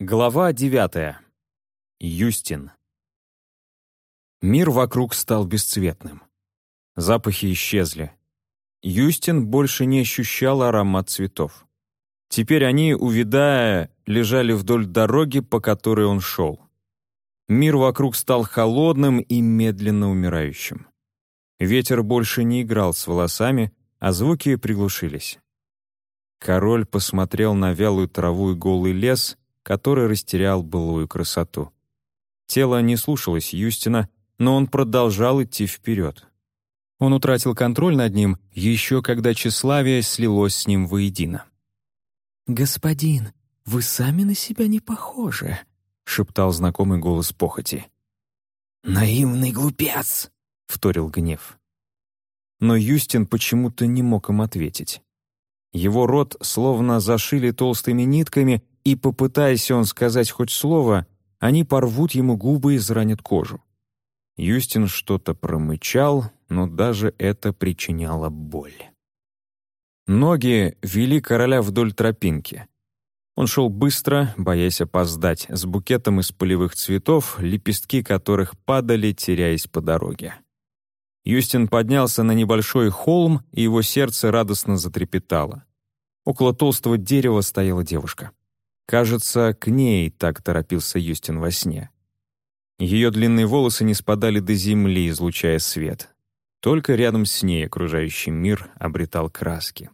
Глава девятая. Юстин. Мир вокруг стал бесцветным. Запахи исчезли. Юстин больше не ощущал аромат цветов. Теперь они, увядая, лежали вдоль дороги, по которой он шел. Мир вокруг стал холодным и медленно умирающим. Ветер больше не играл с волосами, а звуки приглушились. Король посмотрел на вялую траву и голый лес, который растерял былую красоту. Тело не слушалось Юстина, но он продолжал идти вперед. Он утратил контроль над ним еще когда тщеславие слилось с ним воедино. «Господин, вы сами на себя не похожи», — шептал знакомый голос похоти. «Наивный глупец!» — вторил гнев. Но Юстин почему-то не мог им ответить. Его рот словно зашили толстыми нитками, и, попытаясь он сказать хоть слово, они порвут ему губы и изранят кожу. Юстин что-то промычал, но даже это причиняло боль. Ноги вели короля вдоль тропинки. Он шел быстро, боясь опоздать, с букетом из полевых цветов, лепестки которых падали, теряясь по дороге. Юстин поднялся на небольшой холм, и его сердце радостно затрепетало. Около толстого дерева стояла девушка. Кажется, к ней так торопился Юстин во сне. Ее длинные волосы не спадали до земли, излучая свет. Только рядом с ней окружающий мир обретал краски.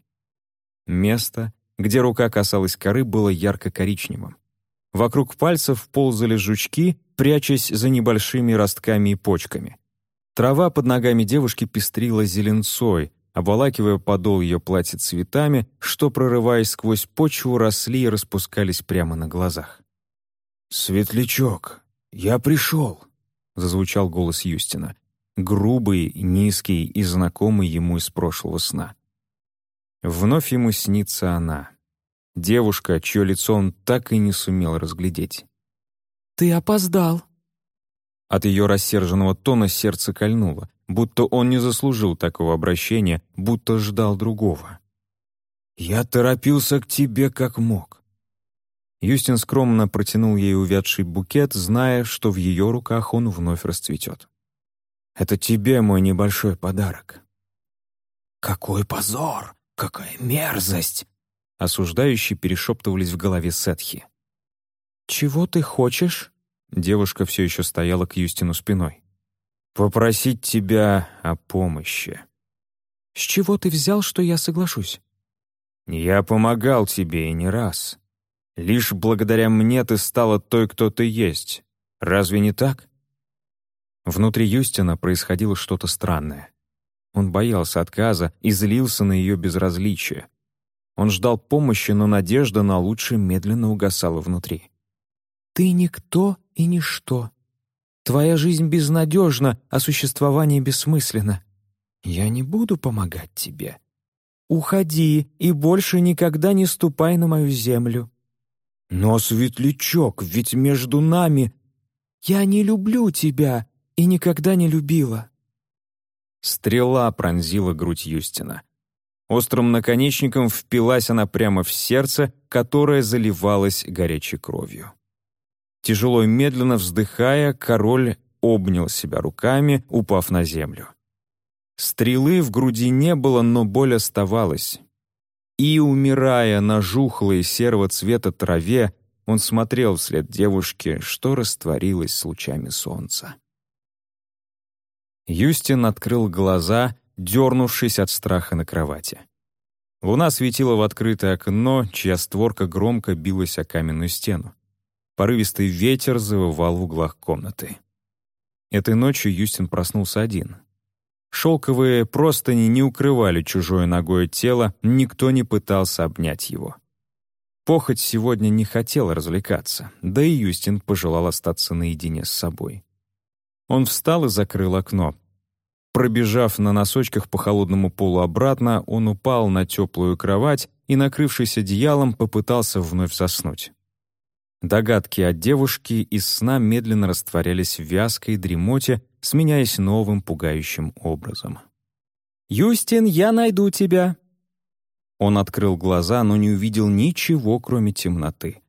Место, где рука касалась коры, было ярко-коричневым. Вокруг пальцев ползали жучки, прячась за небольшими ростками и почками. Трава под ногами девушки пестрила зеленцой, обволакивая подол ее платья цветами, что, прорываясь сквозь почву, росли и распускались прямо на глазах. «Светлячок, я пришел!» — зазвучал голос Юстина, грубый, низкий и знакомый ему из прошлого сна. Вновь ему снится она. Девушка, чье лицо он так и не сумел разглядеть. «Ты опоздал». От ее рассерженного тона сердце кольнуло, будто он не заслужил такого обращения, будто ждал другого. «Я торопился к тебе как мог». Юстин скромно протянул ей увядший букет, зная, что в ее руках он вновь расцветет. «Это тебе мой небольшой подарок». «Какой позор! «Какая мерзость!» Осуждающие перешептывались в голове Сетхи. «Чего ты хочешь?» Девушка все еще стояла к Юстину спиной. «Попросить тебя о помощи». «С чего ты взял, что я соглашусь?» «Я помогал тебе и не раз. Лишь благодаря мне ты стала той, кто ты есть. Разве не так?» Внутри Юстина происходило что-то странное. Он боялся отказа и злился на ее безразличие. Он ждал помощи, но надежда на лучшее медленно угасала внутри. «Ты никто и ничто. Твоя жизнь безнадежна, а существование бессмысленно. Я не буду помогать тебе. Уходи и больше никогда не ступай на мою землю». «Но, светлячок, ведь между нами...» «Я не люблю тебя и никогда не любила. Стрела пронзила грудь Юстина. Острым наконечником впилась она прямо в сердце, которое заливалось горячей кровью. Тяжело и медленно вздыхая, король обнял себя руками, упав на землю. Стрелы в груди не было, но боль оставалась. И, умирая на жухлой серого цвета траве, он смотрел вслед девушке, что растворилась с лучами солнца. Юстин открыл глаза, дернувшись от страха на кровати. Луна светила в открытое окно, чья створка громко билась о каменную стену. Порывистый ветер завывал в углах комнаты. Этой ночью Юстин проснулся один. Шелковые простыни не укрывали чужое ногое тело, никто не пытался обнять его. Похоть сегодня не хотела развлекаться, да и Юстин пожелал остаться наедине с собой. Он встал и закрыл окно. Пробежав на носочках по холодному полу обратно, он упал на теплую кровать и, накрывшись одеялом, попытался вновь заснуть. Догадки о девушке из сна медленно растворялись в вязкой дремоте, сменяясь новым пугающим образом. «Юстин, я найду тебя!» Он открыл глаза, но не увидел ничего, кроме темноты.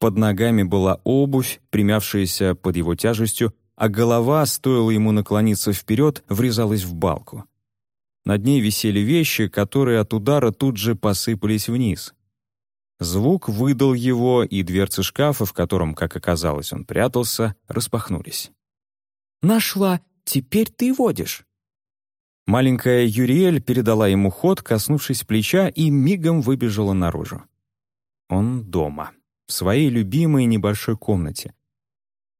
Под ногами была обувь, примявшаяся под его тяжестью, а голова, стоило ему наклониться вперед, врезалась в балку. Над ней висели вещи, которые от удара тут же посыпались вниз. Звук выдал его, и дверцы шкафа, в котором, как оказалось, он прятался, распахнулись. «Нашла! Теперь ты водишь!» Маленькая Юриэль передала ему ход, коснувшись плеча, и мигом выбежала наружу. Он дома, в своей любимой небольшой комнате.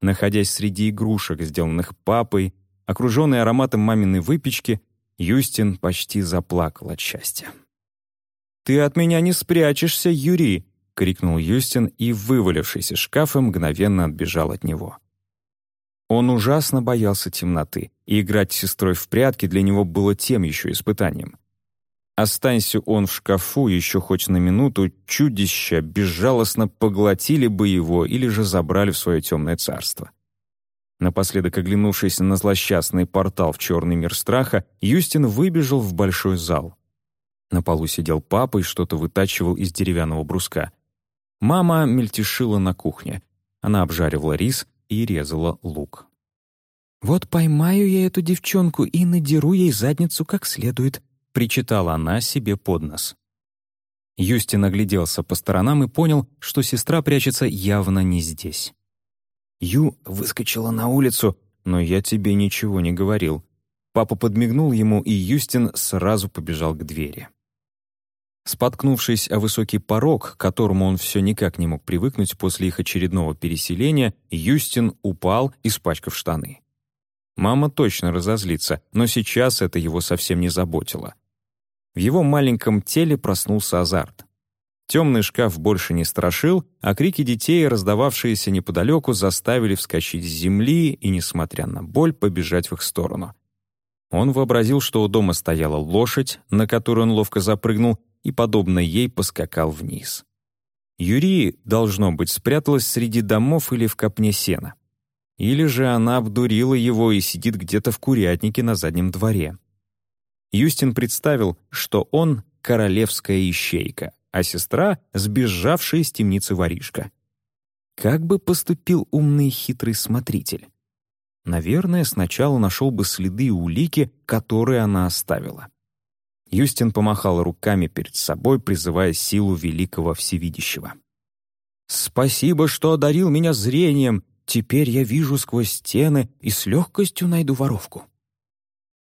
Находясь среди игрушек, сделанных папой, окруженный ароматом маминой выпечки, Юстин почти заплакал от счастья. «Ты от меня не спрячешься, Юрий!» — крикнул Юстин и, вывалившись из шкафа, мгновенно отбежал от него. Он ужасно боялся темноты, и играть с сестрой в прятки для него было тем еще испытанием. Останься он в шкафу еще хоть на минуту, чудища безжалостно поглотили бы его или же забрали в свое темное царство. Напоследок оглянувшись на злосчастный портал в черный мир страха, Юстин выбежал в большой зал. На полу сидел папа и что-то вытачивал из деревянного бруска. Мама мельтешила на кухне. Она обжаривала рис и резала лук. «Вот поймаю я эту девчонку и надеру ей задницу как следует», — причитала она себе под нос. Юстин огляделся по сторонам и понял, что сестра прячется явно не здесь. «Ю выскочила на улицу, но я тебе ничего не говорил». Папа подмигнул ему, и Юстин сразу побежал к двери. Споткнувшись о высокий порог, к которому он все никак не мог привыкнуть после их очередного переселения, Юстин упал, испачкав штаны. Мама точно разозлится, но сейчас это его совсем не заботило. В его маленьком теле проснулся азарт. Темный шкаф больше не страшил, а крики детей, раздававшиеся неподалеку, заставили вскочить с земли и, несмотря на боль, побежать в их сторону. Он вообразил, что у дома стояла лошадь, на которую он ловко запрыгнул, и, подобно ей, поскакал вниз. Юрий, должно быть, спряталась среди домов или в копне сена. Или же она обдурила его и сидит где-то в курятнике на заднем дворе. Юстин представил, что он — королевская ищейка, а сестра — сбежавшая из темницы воришка. Как бы поступил умный хитрый смотритель? Наверное, сначала нашел бы следы и улики, которые она оставила. Юстин помахал руками перед собой, призывая силу великого всевидящего. «Спасибо, что одарил меня зрением. Теперь я вижу сквозь стены и с легкостью найду воровку».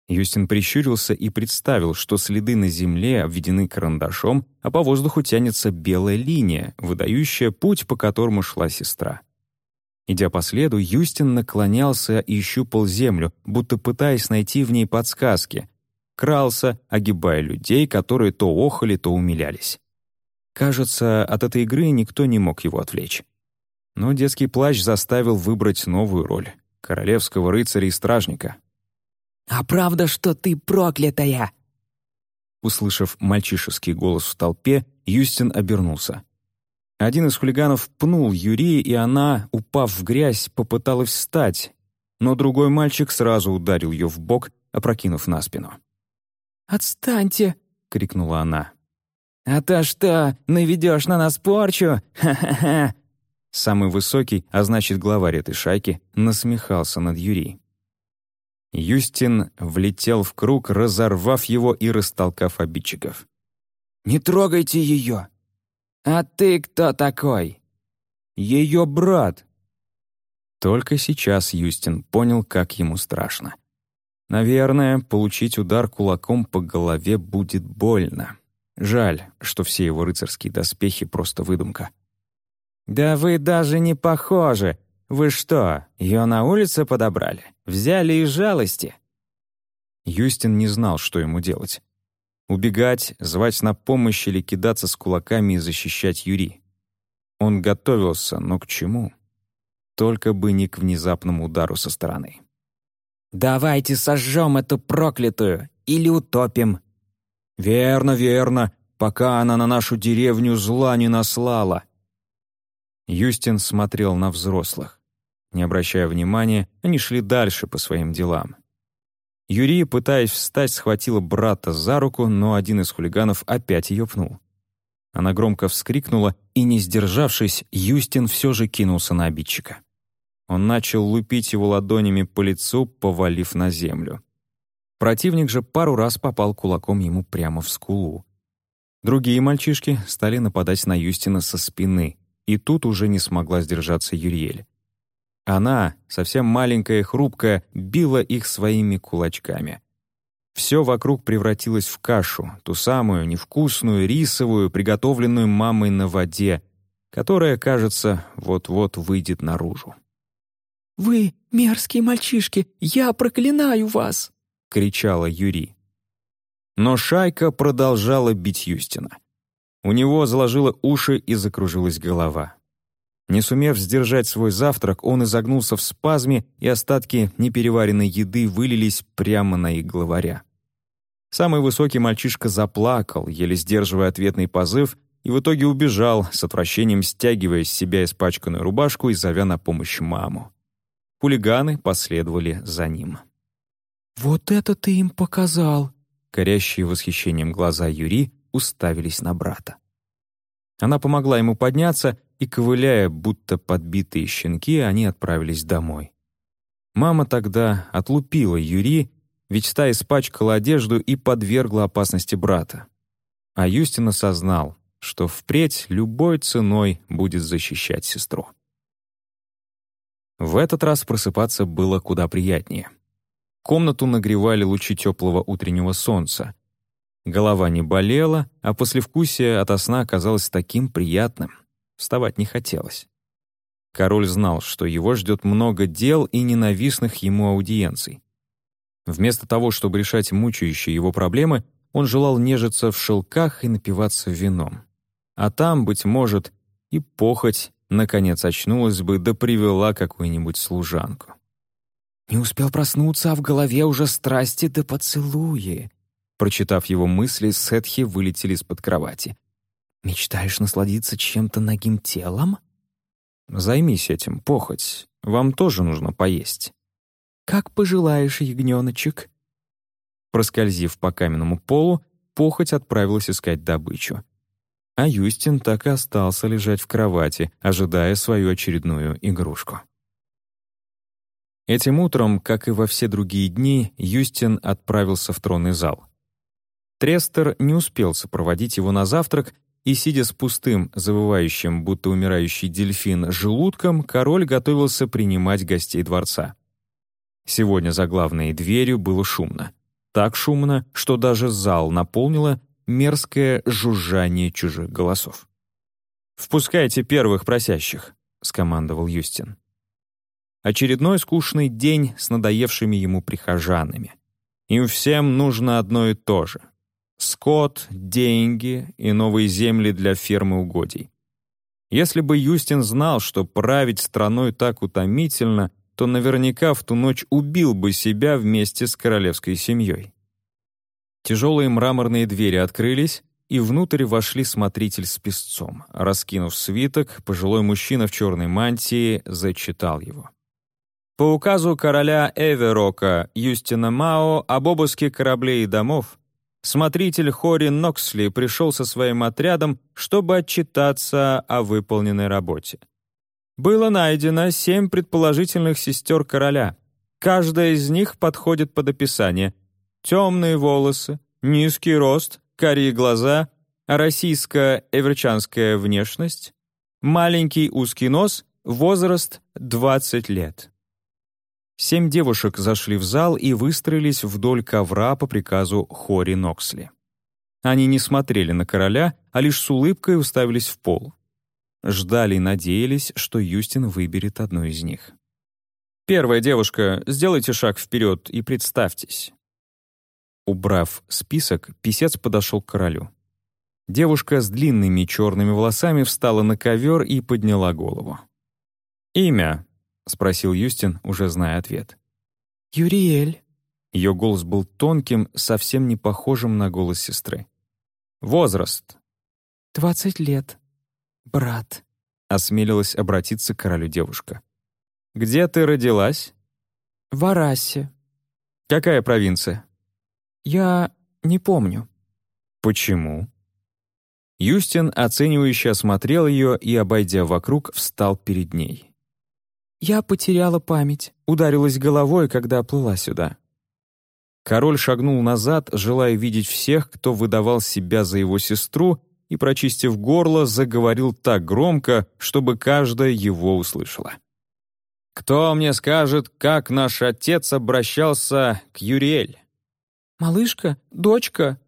Юстин прищурился и представил, что следы на земле обведены карандашом, а по воздуху тянется белая линия, выдающая путь, по которому шла сестра. Идя по следу, Юстин наклонялся и щупал землю, будто пытаясь найти в ней подсказки, крался, огибая людей, которые то охали, то умилялись. Кажется, от этой игры никто не мог его отвлечь. Но детский плащ заставил выбрать новую роль — королевского рыцаря и стражника. «А правда, что ты проклятая?» Услышав мальчишеский голос в толпе, Юстин обернулся. Один из хулиганов пнул Юрия, и она, упав в грязь, попыталась встать, но другой мальчик сразу ударил ее в бок, опрокинув на спину. «Отстаньте!» — крикнула она. «А то что, наведешь на нас порчу? Ха-ха-ха!» Самый высокий, а значит главарь этой шайки, насмехался над Юрием. Юстин влетел в круг, разорвав его и растолкав обидчиков. «Не трогайте ее!» «А ты кто такой?» «Ее брат!» Только сейчас Юстин понял, как ему страшно. Наверное, получить удар кулаком по голове будет больно. Жаль, что все его рыцарские доспехи — просто выдумка. «Да вы даже не похожи! Вы что, ее на улице подобрали? Взяли из жалости?» Юстин не знал, что ему делать. Убегать, звать на помощь или кидаться с кулаками и защищать Юри. Он готовился, но к чему? Только бы не к внезапному удару со стороны. «Давайте сожжем эту проклятую или утопим». «Верно, верно, пока она на нашу деревню зла не наслала». Юстин смотрел на взрослых. Не обращая внимания, они шли дальше по своим делам. Юрий, пытаясь встать, схватила брата за руку, но один из хулиганов опять ее пнул. Она громко вскрикнула, и, не сдержавшись, Юстин все же кинулся на обидчика. Он начал лупить его ладонями по лицу, повалив на землю. Противник же пару раз попал кулаком ему прямо в скулу. Другие мальчишки стали нападать на Юстина со спины, и тут уже не смогла сдержаться Юриэль. Она, совсем маленькая и хрупкая, била их своими кулачками. Все вокруг превратилось в кашу, ту самую невкусную, рисовую, приготовленную мамой на воде, которая, кажется, вот-вот выйдет наружу. «Вы, мерзкие мальчишки, я проклинаю вас!» — кричала Юри. Но шайка продолжала бить Юстина. У него заложило уши и закружилась голова. Не сумев сдержать свой завтрак, он изогнулся в спазме, и остатки непереваренной еды вылились прямо на их главаря. Самый высокий мальчишка заплакал, еле сдерживая ответный позыв, и в итоге убежал, с отвращением стягивая с себя испачканную рубашку и зовя на помощь маму. Хулиганы последовали за ним. «Вот это ты им показал!» Горящие восхищением глаза Юри уставились на брата. Она помогла ему подняться, и, ковыляя, будто подбитые щенки, они отправились домой. Мама тогда отлупила Юри ведь та испачкала одежду и подвергла опасности брата. А Юстин осознал, что впредь любой ценой будет защищать сестру. В этот раз просыпаться было куда приятнее. Комнату нагревали лучи теплого утреннего солнца. Голова не болела, а послевкусие от сна оказалось таким приятным. Вставать не хотелось. Король знал, что его ждет много дел и ненавистных ему аудиенций. Вместо того, чтобы решать мучающие его проблемы, он желал нежиться в шелках и напиваться вином. А там, быть может, и похоть, наконец, очнулась бы да привела какую-нибудь служанку. «Не успел проснуться, а в голове уже страсти да поцелуи». Прочитав его мысли, Сетхи вылетели из-под кровати. «Мечтаешь насладиться чем-то ногим телом?» «Займись этим, похоть. Вам тоже нужно поесть». «Как пожелаешь, ягненочек». Проскользив по каменному полу, похоть отправилась искать добычу. А Юстин так и остался лежать в кровати, ожидая свою очередную игрушку. Этим утром, как и во все другие дни, Юстин отправился в тронный зал. Трестер не успел сопроводить его на завтрак, и, сидя с пустым, завывающим, будто умирающий дельфин, желудком, король готовился принимать гостей дворца. Сегодня за главной дверью было шумно. Так шумно, что даже зал наполнило мерзкое жужжание чужих голосов. «Впускайте первых просящих», — скомандовал Юстин. Очередной скучный день с надоевшими ему прихожанами. Им всем нужно одно и то же — скот, деньги и новые земли для фермы угодий. Если бы Юстин знал, что править страной так утомительно, то наверняка в ту ночь убил бы себя вместе с королевской семьей. Тяжелые мраморные двери открылись, и внутрь вошли смотритель с песцом. Раскинув свиток, пожилой мужчина в черной мантии зачитал его. По указу короля Эверока Юстина Мао об обыске кораблей и домов, смотритель Хори Ноксли пришел со своим отрядом, чтобы отчитаться о выполненной работе. Было найдено семь предположительных сестер короля. Каждая из них подходит под описание. Темные волосы, низкий рост, карие глаза, российско-эверчанская внешность, маленький узкий нос, возраст 20 лет. Семь девушек зашли в зал и выстроились вдоль ковра по приказу Хори Ноксли. Они не смотрели на короля, а лишь с улыбкой уставились в пол. Ждали и надеялись, что Юстин выберет одну из них. «Первая девушка, сделайте шаг вперед и представьтесь». Убрав список, писец подошел к королю. Девушка с длинными черными волосами встала на ковер и подняла голову. «Имя?» — спросил Юстин, уже зная ответ. «Юриэль». Ее голос был тонким, совсем не похожим на голос сестры. «Возраст?» «Двадцать лет» брат», — осмелилась обратиться к королю девушка. «Где ты родилась?» «В Арасе». «Какая провинция?» «Я не помню». «Почему?» Юстин, оценивающе осмотрел ее и, обойдя вокруг, встал перед ней. «Я потеряла память, ударилась головой, когда плыла сюда». Король шагнул назад, желая видеть всех, кто выдавал себя за его сестру, и, прочистив горло, заговорил так громко, чтобы каждая его услышала. «Кто мне скажет, как наш отец обращался к Юриэль?» «Малышка? Дочка?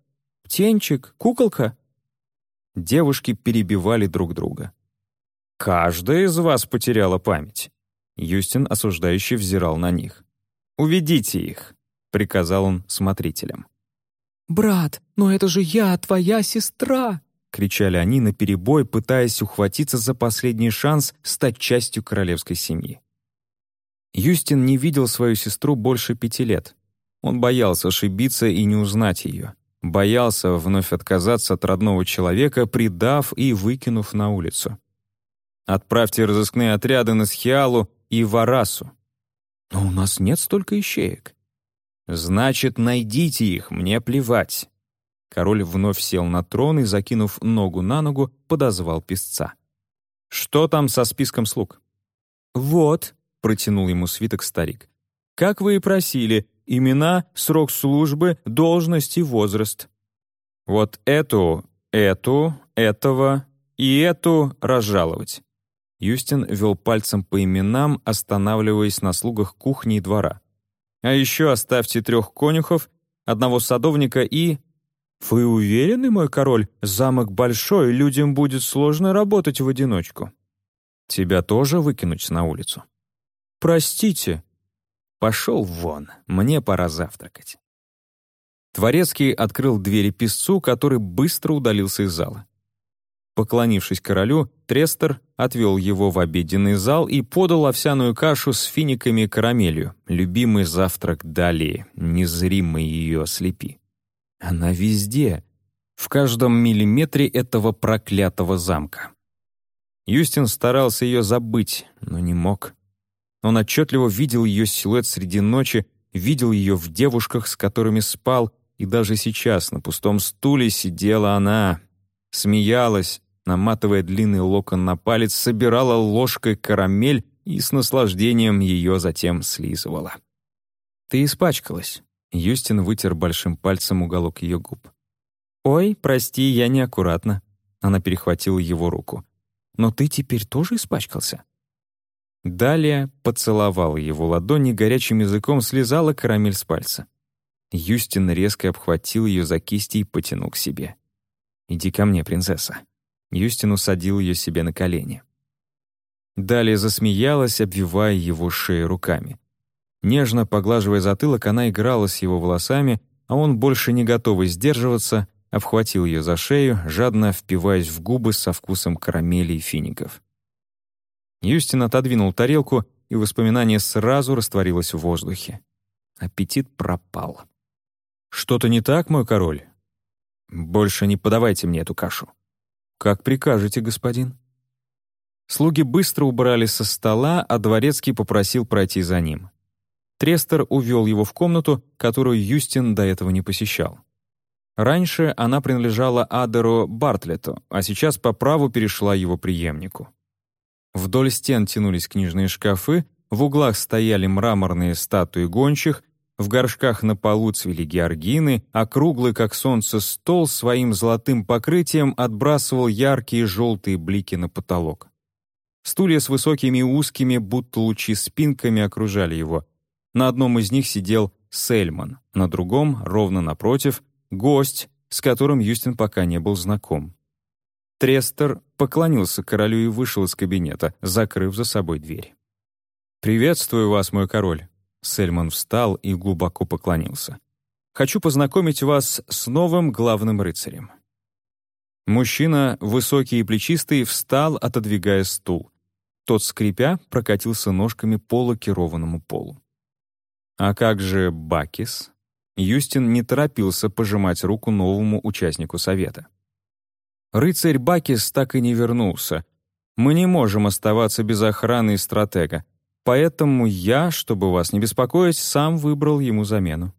Птенчик? Куколка?» Девушки перебивали друг друга. «Каждая из вас потеряла память». Юстин осуждающе взирал на них. «Уведите их», — приказал он смотрителям. «Брат, но это же я, твоя сестра!» — кричали они наперебой, пытаясь ухватиться за последний шанс стать частью королевской семьи. Юстин не видел свою сестру больше пяти лет. Он боялся ошибиться и не узнать ее. Боялся вновь отказаться от родного человека, предав и выкинув на улицу. Отправьте разыскные отряды на Схиалу и Варасу. Но у нас нет столько ищеек. Значит, найдите их, мне плевать. Король вновь сел на трон и, закинув ногу на ногу, подозвал писца. «Что там со списком слуг?» «Вот», — протянул ему свиток старик. «Как вы и просили, имена, срок службы, должность и возраст». «Вот эту, эту, этого и эту разжаловать». Юстин вел пальцем по именам, останавливаясь на слугах кухни и двора. «А еще оставьте трех конюхов, одного садовника и «Вы уверены, мой король, замок большой, людям будет сложно работать в одиночку?» «Тебя тоже выкинуть на улицу?» «Простите». «Пошел вон, мне пора завтракать». Творецкий открыл двери песцу, который быстро удалился из зала. Поклонившись королю, Трестер отвел его в обеденный зал и подал овсяную кашу с финиками и карамелью, любимый завтрак далее, незримый ее ослепи. Она везде, в каждом миллиметре этого проклятого замка. Юстин старался ее забыть, но не мог. Он отчетливо видел ее силуэт среди ночи, видел ее в девушках, с которыми спал, и даже сейчас на пустом стуле сидела она, смеялась, наматывая длинный локон на палец, собирала ложкой карамель и с наслаждением ее затем слизывала. «Ты испачкалась», Юстин вытер большим пальцем уголок ее губ. «Ой, прости, я неаккуратно». Она перехватила его руку. «Но ты теперь тоже испачкался?» Далее поцеловала его ладони, горячим языком слезала карамель с пальца. Юстин резко обхватил ее за кисти и потянул к себе. «Иди ко мне, принцесса». Юстин усадил ее себе на колени. Далее засмеялась, обвивая его шею руками. Нежно поглаживая затылок, она играла с его волосами, а он, больше не готовый сдерживаться, обхватил ее за шею, жадно впиваясь в губы со вкусом карамели и фиников. Юстин отодвинул тарелку, и воспоминание сразу растворилось в воздухе. Аппетит пропал. «Что-то не так, мой король? Больше не подавайте мне эту кашу». «Как прикажете, господин?» Слуги быстро убрали со стола, а дворецкий попросил пройти за ним. Трестер увел его в комнату, которую Юстин до этого не посещал. Раньше она принадлежала Адеру Бартлету, а сейчас по праву перешла его преемнику. Вдоль стен тянулись книжные шкафы, в углах стояли мраморные статуи гончих, в горшках на полу цвели георгины, а круглый, как солнце, стол своим золотым покрытием отбрасывал яркие желтые блики на потолок. Стулья с высокими и узкими, будто лучи спинками окружали его, на одном из них сидел Сельман, на другом, ровно напротив, гость, с которым Юстин пока не был знаком. Трестер поклонился королю и вышел из кабинета, закрыв за собой дверь. «Приветствую вас, мой король!» Сельман встал и глубоко поклонился. «Хочу познакомить вас с новым главным рыцарем». Мужчина, высокий и плечистый, встал, отодвигая стул. Тот, скрипя, прокатился ножками по лакированному полу. А как же Бакис? Юстин не торопился пожимать руку новому участнику совета. Рыцарь Бакис так и не вернулся. Мы не можем оставаться без охраны и стратега, поэтому я, чтобы вас не беспокоить, сам выбрал ему замену.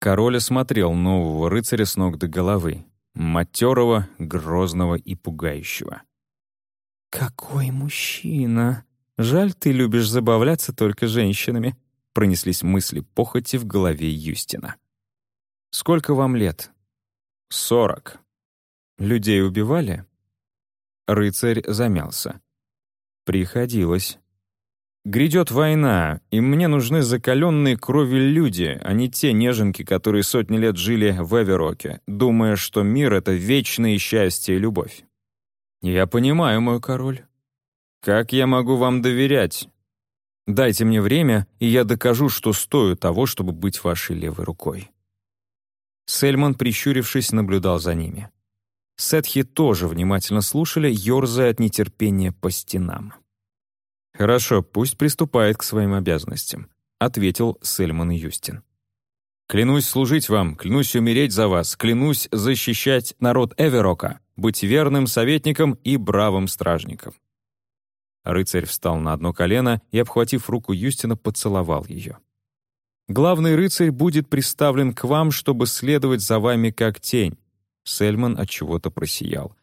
Король осмотрел нового рыцаря с ног до головы. матерого, грозного и пугающего. «Какой мужчина! Жаль, ты любишь забавляться только женщинами», пронеслись мысли похоти в голове Юстина. «Сколько вам лет?» «Сорок». «Людей убивали?» Рыцарь замялся. «Приходилось». «Грядет война, и мне нужны закаленные кровью люди, а не те неженки, которые сотни лет жили в Эвероке, думая, что мир — это вечное счастье и любовь». «Я понимаю, мой король. Как я могу вам доверять? Дайте мне время, и я докажу, что стою того, чтобы быть вашей левой рукой». Сельман, прищурившись, наблюдал за ними. Сетхи тоже внимательно слушали, ерзая от нетерпения по стенам. «Хорошо, пусть приступает к своим обязанностям», — ответил Сельман Юстин. «Клянусь служить вам, клянусь умереть за вас, клянусь защищать народ Эверока, быть верным советником и бравым стражником». Рыцарь встал на одно колено и, обхватив руку Юстина, поцеловал ее. «Главный рыцарь будет приставлен к вам, чтобы следовать за вами как тень». Сельман от чего-то просиял.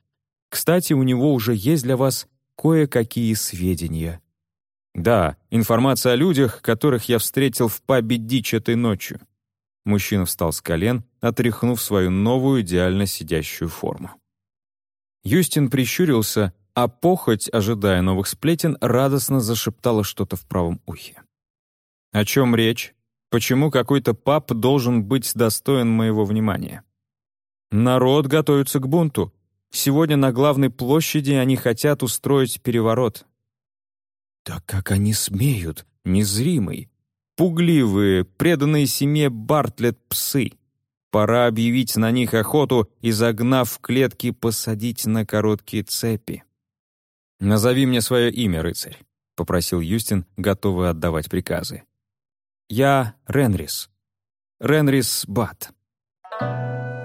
«Кстати, у него уже есть для вас кое-какие сведения». «Да, информация о людях, которых я встретил в пабе «Дичь» этой ночью». Мужчина встал с колен, отряхнув свою новую идеально сидящую форму. Юстин прищурился, а похоть, ожидая новых сплетен, радостно зашептала что-то в правом ухе. «О чем речь? Почему какой-то пап должен быть достоин моего внимания?» «Народ готовится к бунту. Сегодня на главной площади они хотят устроить переворот. Так как они смеют, незримый. Пугливые, преданные семье Бартлет псы. Пора объявить на них охоту и, загнав в клетки, посадить на короткие цепи. «Назови мне свое имя, рыцарь», — попросил Юстин, готовый отдавать приказы. «Я Ренрис. Ренрис Бат». Thank you.